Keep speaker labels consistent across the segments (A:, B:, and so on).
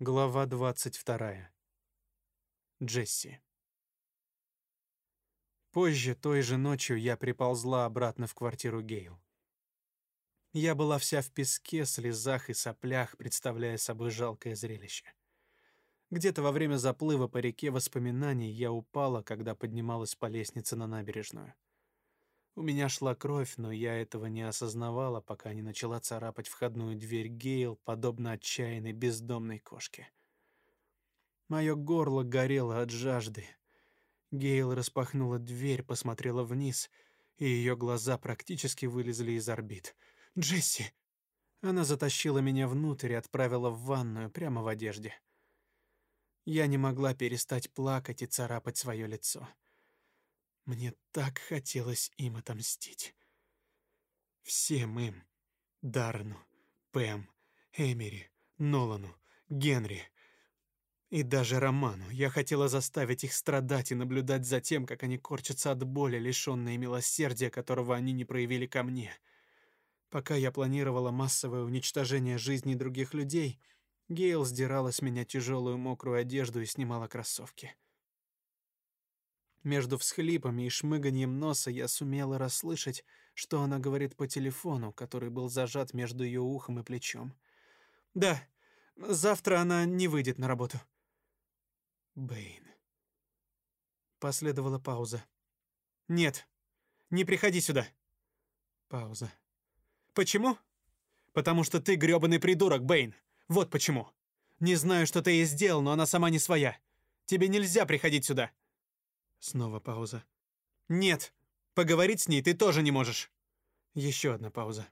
A: Глава 22. Джесси. Позже, той же ночью, я приползла обратно в квартиру Гейл. Я была вся в песке, слезах и соплях, представляя собой жалкое зрелище. Где-то во время заплыва по реке воспоминаний я упала, когда поднималась по лестнице на набережную. У меня шла кровь, но я этого не осознавала, пока не начала царапать входную дверь Гейл, подобно отчаянной бездомной кошке. Мое горло горело от жажды. Гейл распахнула дверь, посмотрела вниз, и ее глаза практически вылезли из орбит. «Джесси!» Она затащила меня внутрь и отправила в ванную прямо в одежде. Я не могла перестать плакать и царапать свое лицо. Мне так хотелось им отомстить. Всем им. Дарну, Пэм, Эмери, Нолану, Генри и даже Роману. Я хотела заставить их страдать и наблюдать за тем, как они корчатся от боли, лишенные милосердия, которого они не проявили ко мне. Пока я планировала массовое уничтожение жизни других людей, Гейл сдирала с меня тяжелую мокрую одежду и снимала кроссовки. Между всхлипами и шмыганием носа я сумела расслышать, что она говорит по телефону, который был зажат между ее ухом и плечом. «Да, завтра она не выйдет на работу». Бэйн. Последовала пауза. «Нет, не приходи сюда». Пауза. «Почему?» «Потому что ты грёбаный придурок, Бэйн. Вот почему. Не знаю, что ты ей сделал, но она сама не своя. Тебе нельзя приходить сюда». Снова пауза. Нет, поговорить с ней ты тоже не можешь. Еще одна пауза.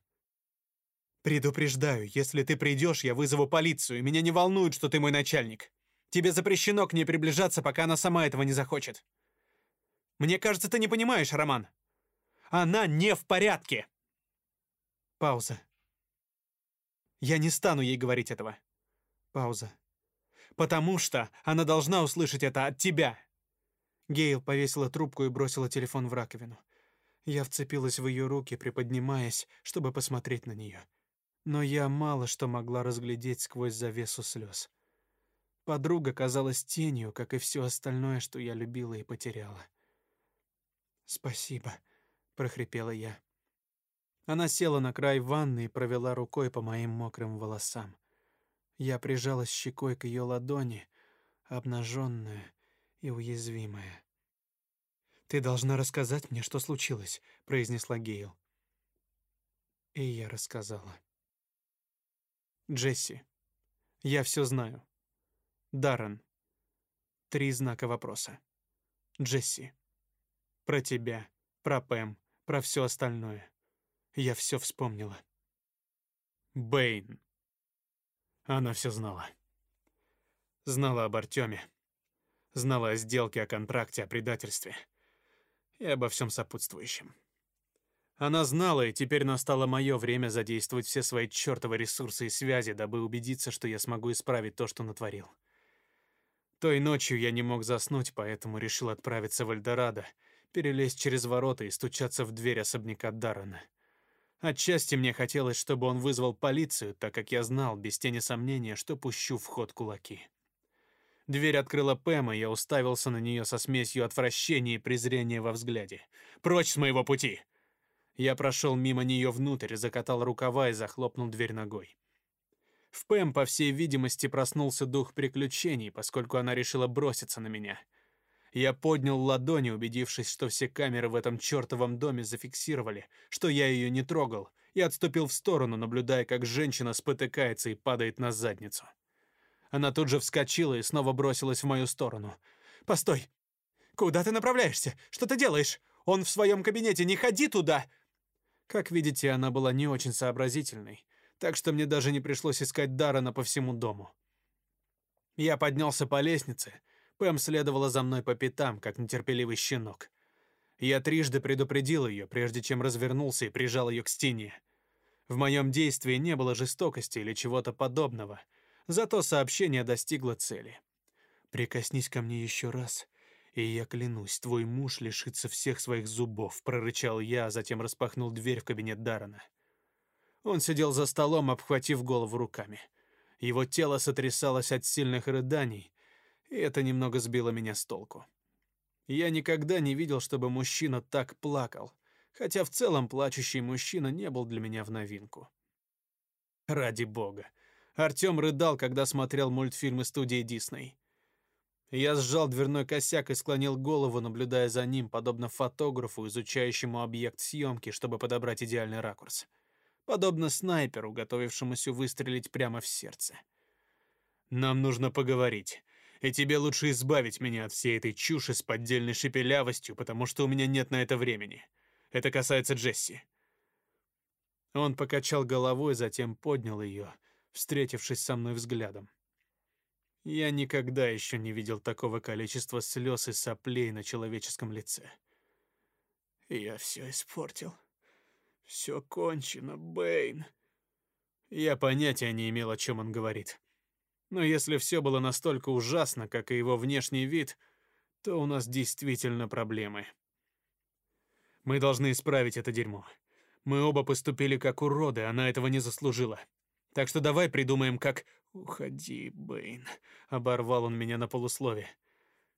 A: Предупреждаю, если ты придешь, я вызову полицию, меня не волнует, что ты мой начальник. Тебе запрещено к ней приближаться, пока она сама этого не захочет. Мне кажется, ты не понимаешь, Роман. Она не в порядке. Пауза. Я не стану ей говорить этого. Пауза. Потому что она должна услышать это от тебя. Гейл повесила трубку и бросила телефон в раковину. Я вцепилась в ее руки, приподнимаясь, чтобы посмотреть на нее. Но я мало что могла разглядеть сквозь завесу слез. Подруга казалась тенью, как и все остальное, что я любила и потеряла. «Спасибо», — прохрипела я. Она села на край ванны и провела рукой по моим мокрым волосам. Я прижалась щекой к ее ладони, обнаженная, и уязвимая. «Ты должна рассказать мне, что случилось», — произнесла Гейл. И я рассказала. «Джесси, я все знаю. Даррен. Три знака вопроса. Джесси. Про тебя, про Пэм, про все остальное. Я все вспомнила. Бэйн. Она все знала. Знала об Артеме. Знала о сделке, о контракте, о предательстве и обо всем сопутствующем. Она знала, и теперь настало мое время задействовать все свои чертовы ресурсы и связи, дабы убедиться, что я смогу исправить то, что натворил. Той ночью я не мог заснуть, поэтому решил отправиться в Эльдорадо, перелезть через ворота и стучаться в дверь особняка Даррена. Отчасти мне хотелось, чтобы он вызвал полицию, так как я знал, без тени сомнения, что пущу в ход кулаки. Дверь открыла Пэм, и я уставился на нее со смесью отвращения и презрения во взгляде. «Прочь с моего пути!» Я прошел мимо нее внутрь, закатал рукава и захлопнул дверь ногой. В Пэм, по всей видимости, проснулся дух приключений, поскольку она решила броситься на меня. Я поднял ладони, убедившись, что все камеры в этом чертовом доме зафиксировали, что я ее не трогал, и отступил в сторону, наблюдая, как женщина спотыкается и падает на задницу. Она тут же вскочила и снова бросилась в мою сторону. «Постой! Куда ты направляешься? Что ты делаешь? Он в своем кабинете, не ходи туда!» Как видите, она была не очень сообразительной, так что мне даже не пришлось искать Дарана по всему дому. Я поднялся по лестнице, Пэм следовала за мной по пятам, как нетерпеливый щенок. Я трижды предупредил ее, прежде чем развернулся и прижал ее к стене. В моем действии не было жестокости или чего-то подобного — Зато сообщение достигло цели. «Прикоснись ко мне еще раз, и я клянусь, твой муж лишится всех своих зубов», — прорычал я, а затем распахнул дверь в кабинет Дарана. Он сидел за столом, обхватив голову руками. Его тело сотрясалось от сильных рыданий, и это немного сбило меня с толку. Я никогда не видел, чтобы мужчина так плакал, хотя в целом плачущий мужчина не был для меня в новинку. Ради бога. Артём рыдал, когда смотрел мультфильмы студии Дисней. Я сжал дверной косяк и склонил голову, наблюдая за ним, подобно фотографу, изучающему объект съемки, чтобы подобрать идеальный ракурс. Подобно снайперу, готовившемуся выстрелить прямо в сердце. «Нам нужно поговорить и тебе лучше избавить меня от всей этой чуши с поддельной шепелявостью, потому что у меня нет на это времени. Это касается Джесси». Он покачал головой, затем поднял ее, встретившись со мной взглядом. Я никогда еще не видел такого количества слез и соплей на человеческом лице. Я все испортил. Все кончено, Бэйн. Я понятия не имел, о чем он говорит. Но если все было настолько ужасно, как и его внешний вид, то у нас действительно проблемы. Мы должны исправить это дерьмо. Мы оба поступили как уроды, она этого не заслужила. Так что давай придумаем, как... Уходи, Бэйн. Оборвал он меня на полуслове.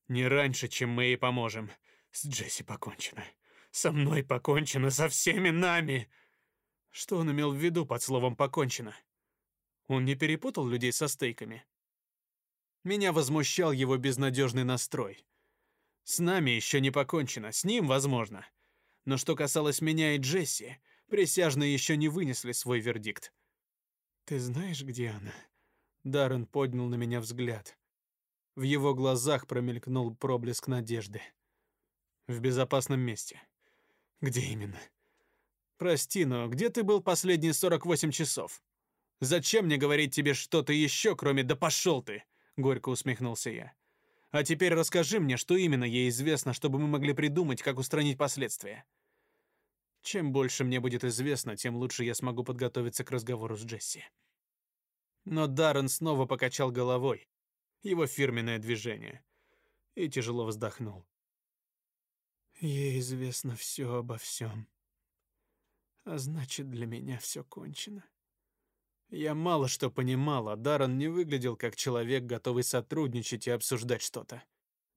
A: Не раньше, чем мы ей поможем. С Джесси покончено. Со мной покончено, со всеми нами. Что он имел в виду под словом «покончено»? Он не перепутал людей со стейками. Меня возмущал его безнадежный настрой. С нами еще не покончено, с ним возможно. Но что касалось меня и Джесси, присяжные еще не вынесли свой вердикт. Ты знаешь, где она? Даррен поднял на меня взгляд. В его глазах промелькнул проблеск надежды. В безопасном месте. Где именно? Прости, но где ты был последние 48 часов? Зачем мне говорить тебе что-то еще, кроме «да пошел ты», — горько усмехнулся я. А теперь расскажи мне, что именно ей известно, чтобы мы могли придумать, как устранить последствия. Чем больше мне будет известно, тем лучше я смогу подготовиться к разговору с Джесси. Но Даррен снова покачал головой, его фирменное движение, и тяжело вздохнул. Ей известно все обо всем. А значит, для меня все кончено. Я мало что понимал, а Даррен не выглядел как человек, готовый сотрудничать и обсуждать что-то.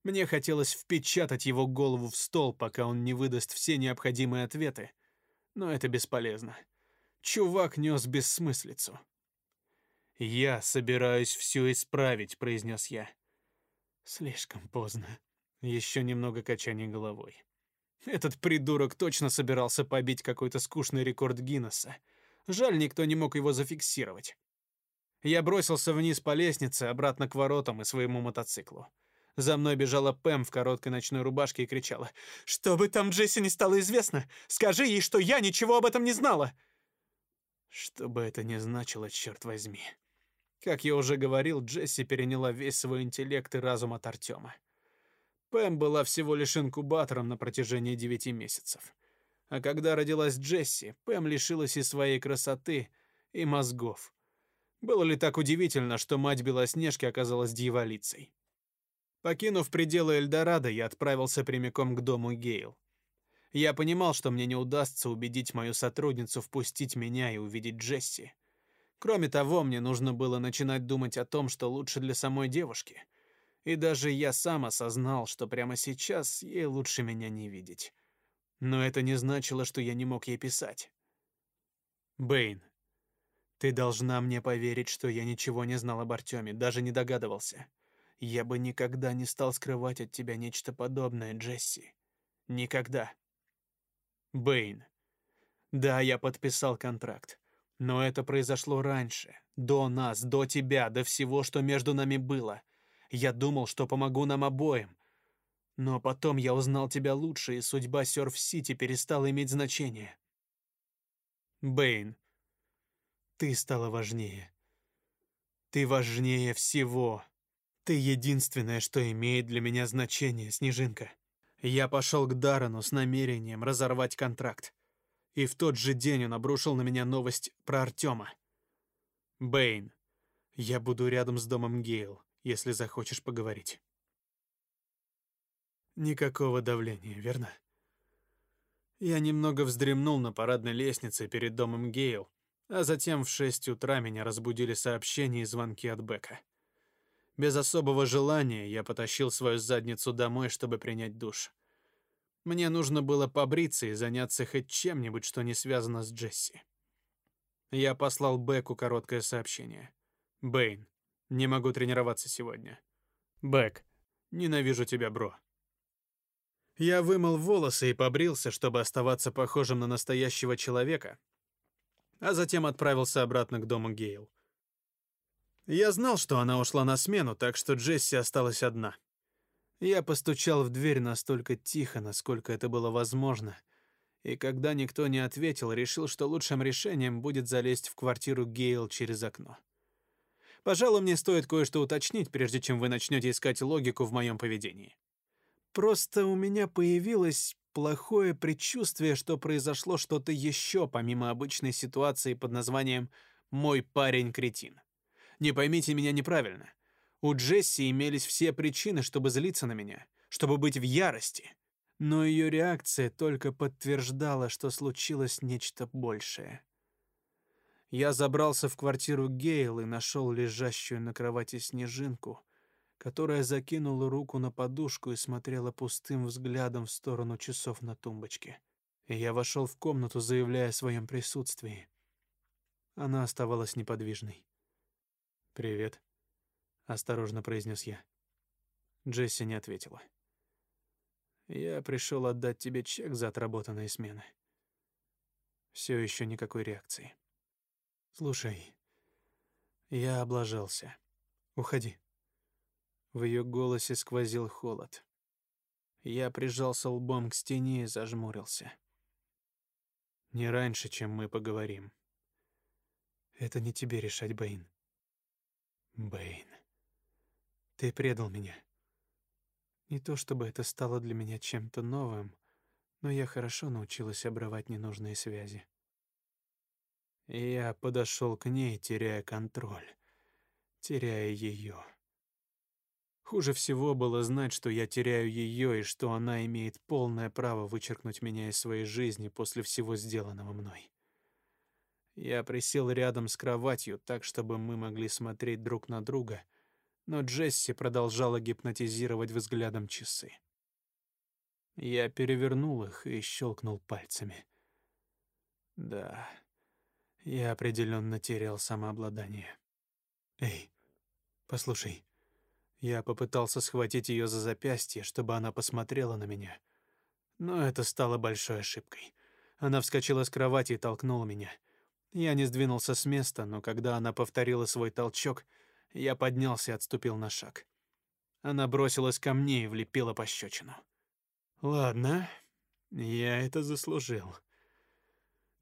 A: Мне хотелось впечатать его голову в стол, пока он не выдаст все необходимые ответы, но это бесполезно. Чувак нес бессмыслицу. «Я собираюсь все исправить», — произнес я. Слишком поздно. Еще немного качания головой. Этот придурок точно собирался побить какой-то скучный рекорд Гиннесса. Жаль, никто не мог его зафиксировать. Я бросился вниз по лестнице, обратно к воротам и своему мотоциклу. За мной бежала Пэм в короткой ночной рубашке и кричала. «Что бы там Джесси не стало известно, скажи ей, что я ничего об этом не знала!» Что бы это ни значило, черт возьми. Как я уже говорил, Джесси переняла весь свой интеллект и разум от Артема. Пэм была всего лишь инкубатором на протяжении девяти месяцев. А когда родилась Джесси, Пэм лишилась и своей красоты, и мозгов. Было ли так удивительно, что мать Белоснежки оказалась дьяволицей? Покинув пределы Эльдорадо, я отправился прямиком к дому Гейл. Я понимал, что мне не удастся убедить мою сотрудницу впустить меня и увидеть Джесси. Кроме того, мне нужно было начинать думать о том, что лучше для самой девушки. И даже я сам осознал, что прямо сейчас ей лучше меня не видеть. Но это не значило, что я не мог ей писать. Бэйн, ты должна мне поверить, что я ничего не знал об Артеме, даже не догадывался. Я бы никогда не стал скрывать от тебя нечто подобное, Джесси. Никогда. Бэйн. Да, я подписал контракт. Но это произошло раньше, до нас, до тебя, до всего, что между нами было. Я думал, что помогу нам обоим, но потом я узнал тебя лучше, и судьба Сёрф-Сити перестала иметь значение. Бэйн, ты стала важнее. Ты важнее всего. Ты единственное, что имеет для меня значение, Снежинка. Я пошел к Дарану с намерением разорвать контракт. И в тот же день он обрушил на меня новость про Артема. Бэйн, я буду рядом с домом Гейл, если захочешь поговорить. Никакого давления, верно? Я немного вздремнул на парадной лестнице перед домом Гейл, А затем в шесть утра меня разбудили сообщения и звонки от Бека. Без особого желания я потащил свою задницу домой, чтобы принять душ. Мне нужно было побриться и заняться хоть чем-нибудь, что не связано с Джесси. Я послал Беку короткое сообщение. «Бэйн, не могу тренироваться сегодня». «Бэк, ненавижу тебя, бро». Я вымыл волосы и побрился, чтобы оставаться похожим на настоящего человека, а затем отправился обратно к дому Гейл. Я знал, что она ушла на смену, так что Джесси осталась одна. Я постучал в дверь настолько тихо, насколько это было возможно, и когда никто не ответил, решил, что лучшим решением будет залезть в квартиру Гейл через окно. Пожалуй, мне стоит кое-что уточнить, прежде чем вы начнете искать логику в моем поведении. Просто у меня появилось плохое предчувствие, что произошло что-то еще помимо обычной ситуации под названием «мой парень-кретин». Не поймите меня неправильно. У Джесси имелись все причины, чтобы злиться на меня, чтобы быть в ярости. Но ее реакция только подтверждала, что случилось нечто большее. Я забрался в квартиру Гейл и нашел лежащую на кровати снежинку, которая закинула руку на подушку и смотрела пустым взглядом в сторону часов на тумбочке. И я вошел в комнату, заявляя о своем присутствии. Она оставалась неподвижной. «Привет», — осторожно произнес я. Джесси не ответила. «Я пришел отдать тебе чек за отработанные смены». Все еще никакой реакции. «Слушай, я облажался. Уходи». В ее голосе сквозил холод. Я прижался лбом к стене и зажмурился. «Не раньше, чем мы поговорим». «Это не тебе решать, Бэйн. Бэйн, ты предал меня. Не то чтобы это стало для меня чем-то новым, но я хорошо научилась обрывать ненужные связи. я подошел к ней, теряя контроль, теряя ее. Хуже всего было знать, что я теряю ее и что она имеет полное право вычеркнуть меня из своей жизни после всего сделанного мной. Я присел рядом с кроватью, так чтобы мы могли смотреть друг на друга, но Джесси продолжала гипнотизировать взглядом часы. Я перевернул их и щелкнул пальцами. Да, я определенно терял самообладание. Эй, послушай. Я попытался схватить ее за запястье, чтобы она посмотрела на меня, но это стало большой ошибкой. Она вскочила с кровати и толкнула меня. Я не сдвинулся с места, но когда она повторила свой толчок, я поднялся и отступил на шаг. Она бросилась ко мне и влепила пощечину. Ладно, я это заслужил.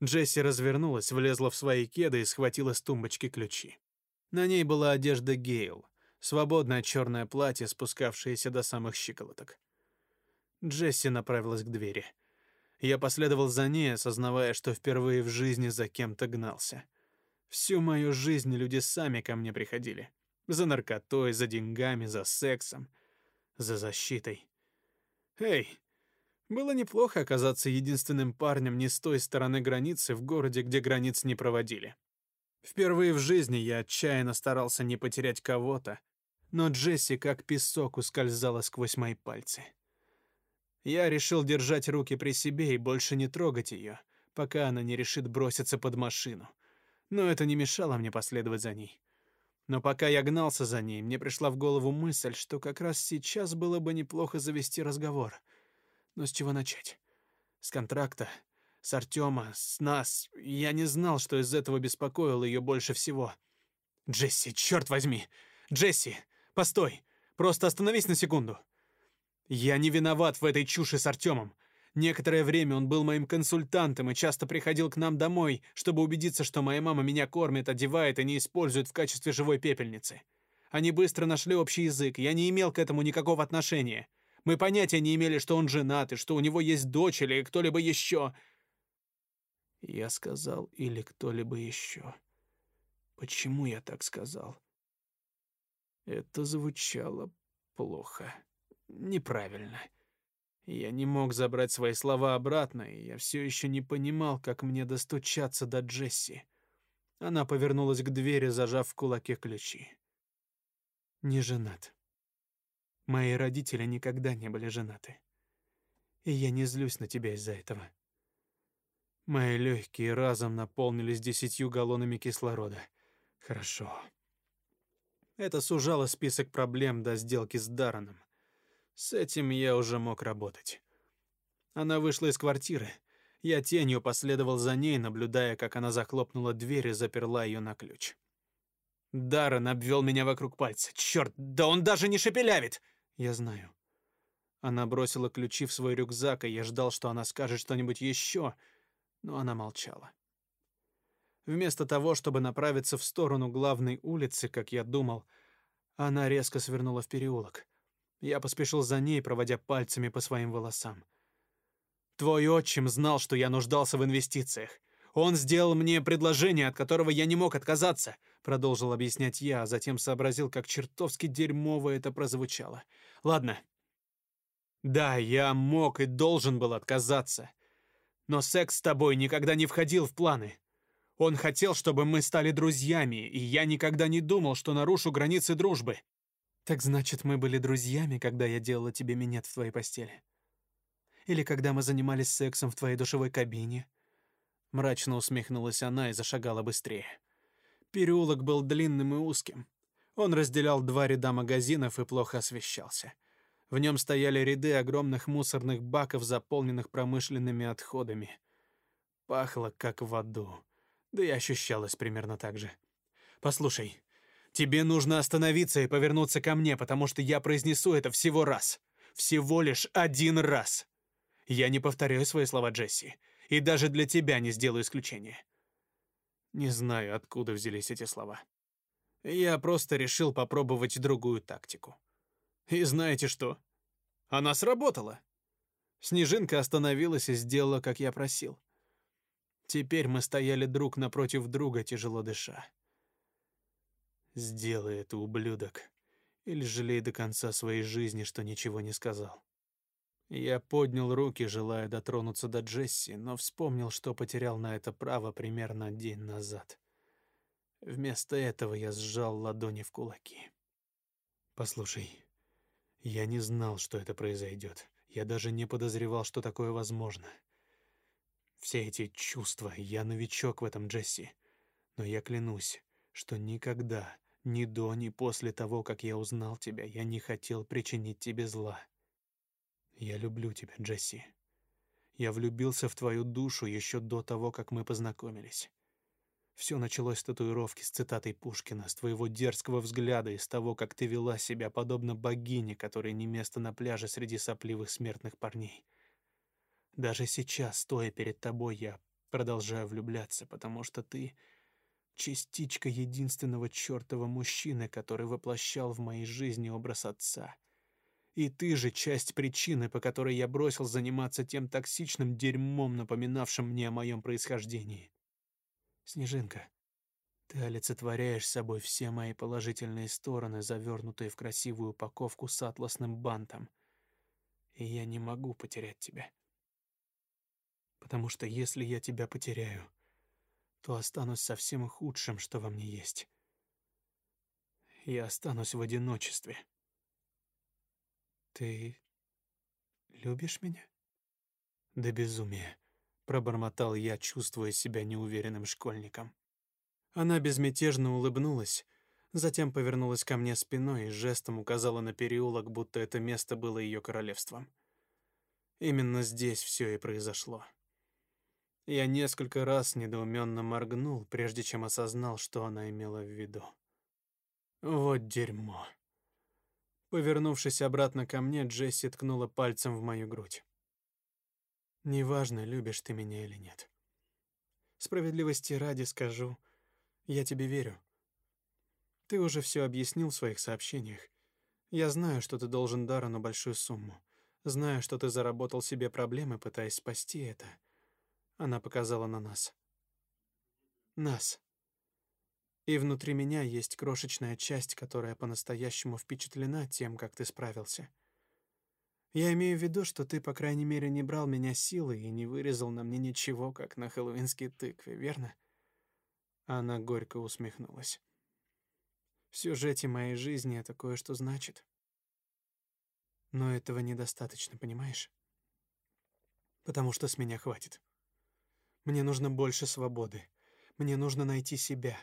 A: Джесси развернулась, влезла в свои кеды и схватила с тумбочки ключи. На ней была одежда Гейл, свободное черное платье, спускавшееся до самых щиколоток. Джесси направилась к двери. Я последовал за ней, осознавая, что впервые в жизни за кем-то гнался. Всю мою жизнь люди сами ко мне приходили. За наркотой, за деньгами, за сексом, за защитой. Эй, было неплохо оказаться единственным парнем не с той стороны границы в городе, где границ не проводили. Впервые в жизни я отчаянно старался не потерять кого-то, но Джесси как песок ускользала сквозь мои пальцы. Я решил держать руки при себе и больше не трогать ее, пока она не решит броситься под машину. Но это не мешало мне последовать за ней. Но пока я гнался за ней, мне пришла в голову мысль, что как раз сейчас было бы неплохо завести разговор. Но с чего начать? С контракта? С Артема? С нас? Я не знал, что из этого беспокоило ее больше всего. «Джесси, черт возьми! Джесси, постой! Просто остановись на секунду!» Я не виноват в этой чуши с Артемом. Некоторое время он был моим консультантом и часто приходил к нам домой, чтобы убедиться, что моя мама меня кормит, одевает и не использует в качестве живой пепельницы. Они быстро нашли общий язык, я не имел к этому никакого отношения. Мы понятия не имели, что он женат и что у него есть дочь или кто-либо еще. Я сказал или кто-либо еще. Почему я так сказал? Это звучало плохо неправильно. Я не мог забрать свои слова обратно, и я все еще не понимал, как мне достучаться до Джесси. Она повернулась к двери, зажав в кулаке ключи. Не женат. Мои родители никогда не были женаты. И я не злюсь на тебя из-за этого. Мои легкие разом наполнились десятью галлонами кислорода. Хорошо. Это сужало список проблем до сделки с Дараном. С этим я уже мог работать. Она вышла из квартиры. Я тенью последовал за ней, наблюдая, как она захлопнула дверь и заперла ее на ключ. Даррен обвел меня вокруг пальца. Черт, да он даже не шепелявит! Я знаю. Она бросила ключи в свой рюкзак, и я ждал, что она скажет что-нибудь еще, но она молчала. Вместо того, чтобы направиться в сторону главной улицы, как я думал, она резко свернула в переулок. Я поспешил за ней, проводя пальцами по своим волосам. Твой отчим знал, что я нуждался в инвестициях. Он сделал мне предложение, от которого я не мог отказаться, продолжил объяснять я, а затем сообразил, как чертовски дерьмово это прозвучало. Ладно. Да, я мог и должен был отказаться. Но секс с тобой никогда не входил в планы. Он хотел, чтобы мы стали друзьями, и я никогда не думал, что нарушу границы дружбы. Так значит, мы были друзьями, когда я делала тебе минет в твоей постели? Или когда мы занимались сексом в твоей душевой кабине? Мрачно усмехнулась она и зашагала быстрее. Переулок был длинным и узким. Он разделял два ряда магазинов и плохо освещался. В нем стояли ряды огромных мусорных баков, заполненных промышленными отходами. Пахло как в аду. Да и ощущалось примерно так же. Послушай, тебе нужно остановиться и повернуться ко мне, потому что я произнесу это всего раз. Всего лишь один раз. Я не повторяю свои слова, Джесси, и даже для тебя не сделаю исключения. Не знаю, откуда взялись эти слова. Я просто решил попробовать другую тактику. И знаете что? Она сработала. Снежинка остановилась и сделала, как я просил. Теперь мы стояли друг напротив друга, тяжело дыша. Сделай это, ублюдок, или жалей до конца своей жизни, что ничего не сказал. Я поднял руки, желая дотронуться до Джесси, но вспомнил, что потерял на это право примерно день назад. Вместо этого я сжал ладони в кулаки. Послушай, я не знал, что это произойдет. Я даже не подозревал, что такое возможно. Все эти чувства, я новичок в этом, Джесси. Но я клянусь, что никогда, ни до, ни после того, как я узнал тебя, я не хотел причинить тебе зла. Я люблю тебя, Джесси. Я влюбился в твою душу еще до того, как мы познакомились. Все началось с татуировки с цитатой Пушкина, с твоего дерзкого взгляда и с того, как ты вела себя подобно богине, которой не место на пляже среди сопливых смертных парней. Даже сейчас, стоя перед тобой, я продолжаю влюбляться, потому что ты частичка единственного чертова мужчины, который воплощал в моей жизни образ отца. И ты же часть причины, по которой я бросил заниматься тем токсичным дерьмом, напоминавшим мне о моем происхождении. Снежинка, ты олицетворяешь собой все мои положительные стороны, завернутые в красивую упаковку с атласным бантом. И я не могу потерять тебя. Потому что если я тебя потеряю, то останусь со всем худшим, что во мне есть. Я останусь в одиночестве. Ты любишь меня? Да безумие пробормотал я, чувствуя себя неуверенным школьником. Она безмятежно улыбнулась, затем повернулась ко мне спиной и жестом указала на переулок, будто это место было ее королевством. Именно здесь все и произошло. Я несколько раз недоуменно моргнул, прежде чем осознал, что она имела в виду. Вот дерьмо. Повернувшись обратно ко мне, Джесси ткнула пальцем в мою грудь. Неважно, любишь ты меня или нет. Справедливости ради скажу, я тебе верю. Ты уже все объяснил в своих сообщениях. Я знаю, что ты должен Дарану большую сумму. Знаю, что ты заработал себе проблемы, пытаясь спасти это. Она показала на нас. Нас. И внутри меня есть крошечная часть, которая по-настоящему впечатлена тем, как ты справился. Я имею в виду, что ты, по крайней мере, не брал меня силой и не вырезал на мне ничего, как на хэллоуинской тыкве, верно? Она горько усмехнулась. В сюжете моей жизни это кое-что значит. Но этого недостаточно, понимаешь? Потому что с меня хватит. Мне нужно больше свободы. Мне нужно найти себя.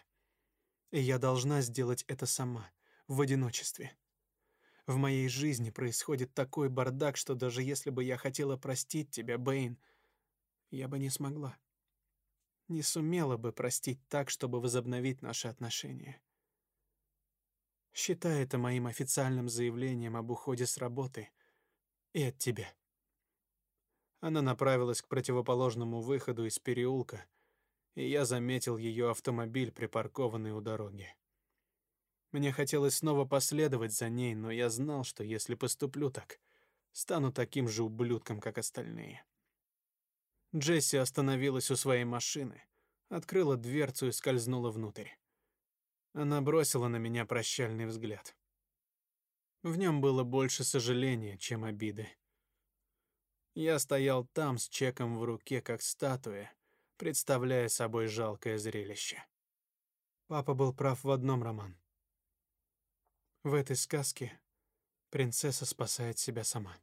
A: И я должна сделать это сама, в одиночестве. В моей жизни происходит такой бардак, что даже если бы я хотела простить тебя, Бэйн, я бы не смогла. Не сумела бы простить так, чтобы возобновить наши отношения. Считай это моим официальным заявлением об уходе с работы и от тебя. Она направилась к противоположному выходу из переулка, и я заметил ее автомобиль, припаркованный у дороги. Мне хотелось снова последовать за ней, но я знал, что если поступлю так, стану таким же ублюдком, как остальные. Джесси остановилась у своей машины, открыла дверцу и скользнула внутрь. Она бросила на меня прощальный взгляд. В нем было больше сожаления, чем обиды. Я стоял там с чеком в руке, как статуя, представляя собой жалкое зрелище. Папа был прав в одном, Роман. В этой сказке принцесса спасает себя сама.